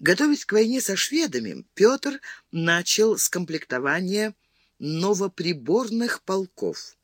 Готовясь к войне со шведами, Петр начал с комплектования новоприборных полков.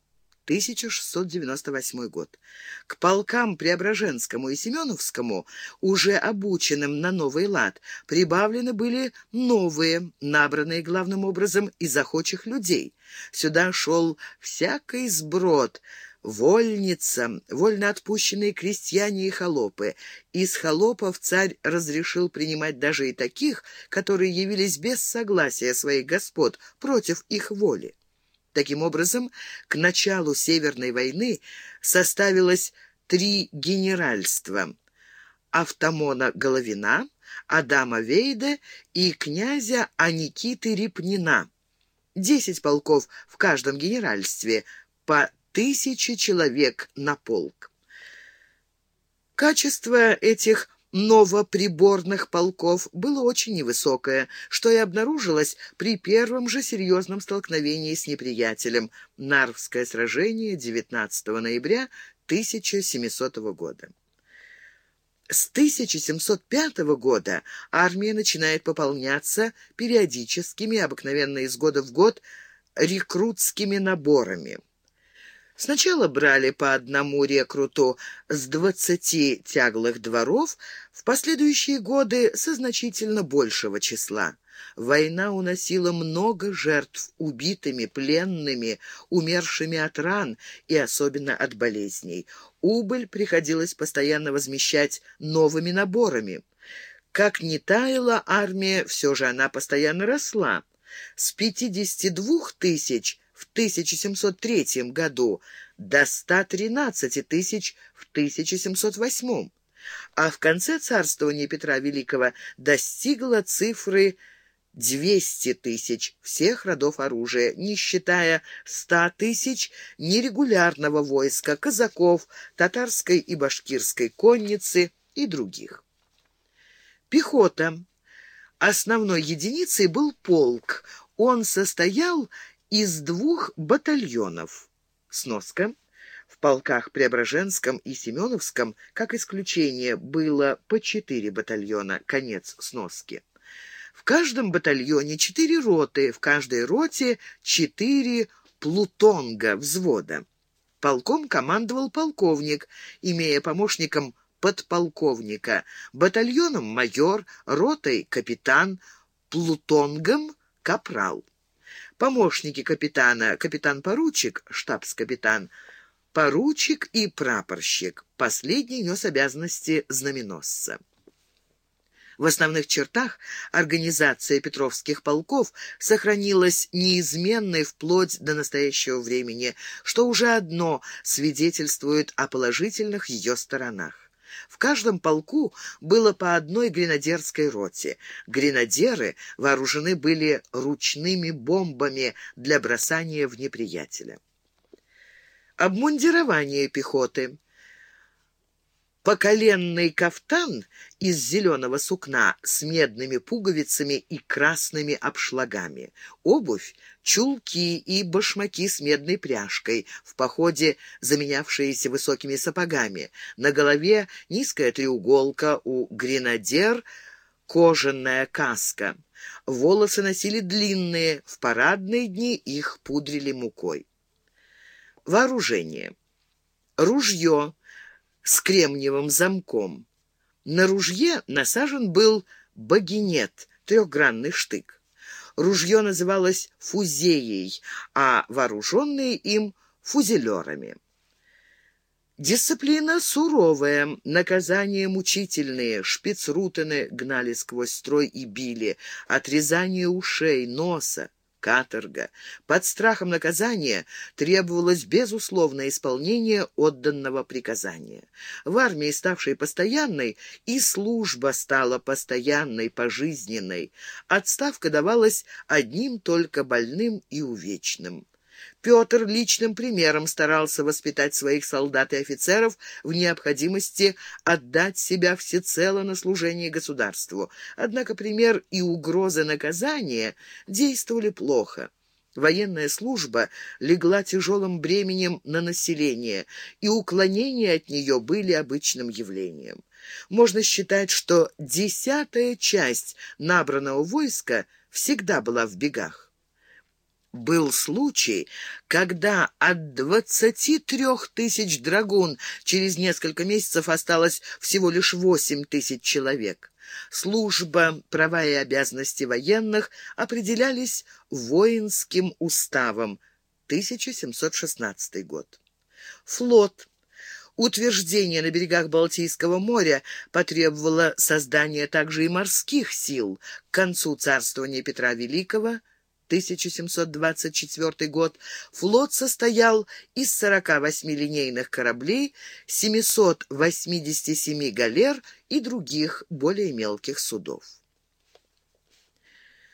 1698 год. К полкам Преображенскому и Семеновскому, уже обученным на новый лад, прибавлены были новые, набранные главным образом из охочих людей. Сюда шел всякий сброд, вольница, вольно отпущенные крестьяне и холопы. Из холопов царь разрешил принимать даже и таких, которые явились без согласия своих господ против их воли. Таким образом, к началу Северной войны составилось три генеральства – Автомона Головина, Адама Вейде и князя Аникиты Репнина. Десять полков в каждом генеральстве, по тысяче человек на полк. Качество этих новоприборных полков было очень невысокое, что и обнаружилось при первом же серьезном столкновении с неприятелем – Нарвское сражение 19 ноября 1700 года. С 1705 года армия начинает пополняться периодическими, обыкновенно из года в год, рекрутскими наборами. Сначала брали по одному рекруту с двадцати тяглых дворов, в последующие годы со значительно большего числа. Война уносила много жертв убитыми, пленными, умершими от ран и особенно от болезней. Убыль приходилось постоянно возмещать новыми наборами. Как ни таяла армия, все же она постоянно росла. С 52 тысяч в 1703 году до 113 тысяч в 1708, а в конце царствования Петра Великого достигла цифры 200 тысяч всех родов оружия, не считая 100 тысяч нерегулярного войска, казаков, татарской и башкирской конницы и других. Пехота. Основной единицей был полк. Он состоял из двух батальонов. Сноска. В полках Преображенском и Семеновском, как исключение, было по четыре батальона. Конец сноски. В каждом батальоне четыре роты, в каждой роте четыре плутонга взвода. Полком командовал полковник, имея помощником подполковника, батальоном майор, ротой капитан, плутонгом капрал помощники капитана, капитан-поручик, штабс-капитан, поручик и прапорщик. Последний нес обязанности знаменосца. В основных чертах организация петровских полков сохранилась неизменной вплоть до настоящего времени, что уже одно свидетельствует о положительных ее сторонах. В каждом полку было по одной гренадерской роте. Гренадеры вооружены были ручными бомбами для бросания в неприятеля. Обмундирование пехоты. Поколенный кафтан из зеленого сукна с медными пуговицами и красными обшлагами. Обувь, чулки и башмаки с медной пряжкой, в походе заменявшиеся высокими сапогами. На голове низкая треуголка, у гренадер кожаная каска. Волосы носили длинные, в парадные дни их пудрили мукой. Вооружение. Ружье с кремниевым замком. На ружье насажен был багинет, трехгранный штык. Ружье называлось фузеей, а вооруженные им — фузелерами. Дисциплина суровая, наказания мучительные, шпицрутены гнали сквозь строй и били, отрезание ушей, носа каторга. Под страхом наказания требовалось безусловное исполнение отданного приказания. В армии, ставшей постоянной, и служба стала постоянной, пожизненной. Отставка давалась одним только больным и увечным. Петр личным примером старался воспитать своих солдат и офицеров в необходимости отдать себя всецело на служение государству. Однако пример и угрозы наказания действовали плохо. Военная служба легла тяжелым бременем на население, и уклонения от нее были обычным явлением. Можно считать, что десятая часть набранного войска всегда была в бегах. Был случай, когда от двадцати трех тысяч драгун через несколько месяцев осталось всего лишь восемь тысяч человек. Служба, права и обязанности военных определялись воинским уставом 1716 год. Флот Утверждение на берегах Балтийского моря потребовало создания также и морских сил. К концу царствования Петра Великого – 1724 год, флот состоял из 48 линейных кораблей, 787 галер и других более мелких судов.